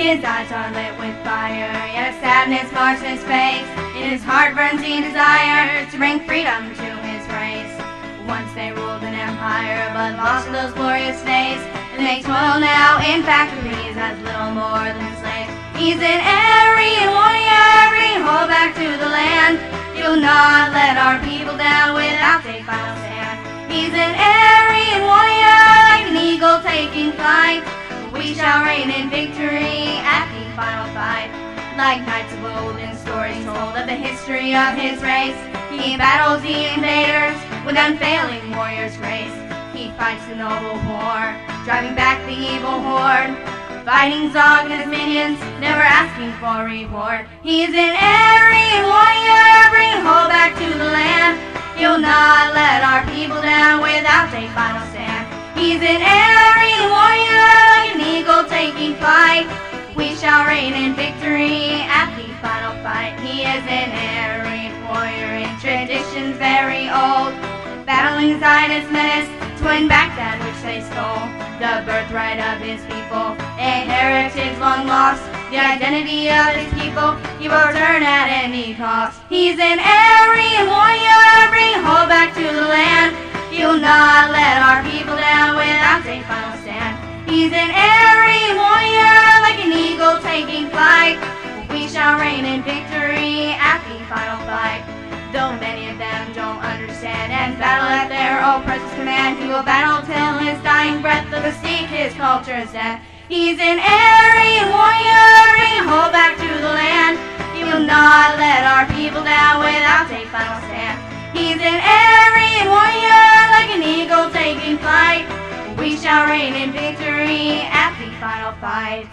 His eyes are lit with fire, yet sadness marks his face. In his heart burns he desires to bring freedom to his race. Once they ruled an empire, but lost those glorious days. And they toil now in factories as little more than slaves. He's an Aryan warrior, bring hope back to the land. He'll not let our people down without a final stand. He's an Aryan warrior, like an eagle taking flight. We shall reign in victory Like knights of old in stories told of the history of his race. He battles the invaders with unfailing warrior's grace. He fights the noble war, driving back the evil horde. Fighting Zog and his minions, never asking for reward. He's an Aryan warrior, bring hope back to the land. He'll not let our people down without a final stand. He's an Aryan battling Zionist menace to win back that which they stole. The birthright of his people, a heritage long lost. The identity of his people, he will return at any cost. He's an Aryan warrior, bring hope back to the land. He'll not let our people down without a final stand. He's an Aryan warrior, like an eagle taking flight. We shall reign in victory Though many of them don't understand and battle at their oppressor's command, he will battle till his dying breath, the mystique his culture's death. He's an Aryan warrior, bring hope back to the land. He will not let our people down without a final stand. He's an Aryan warrior, like an eagle taking flight. We shall reign in victory at the final fight.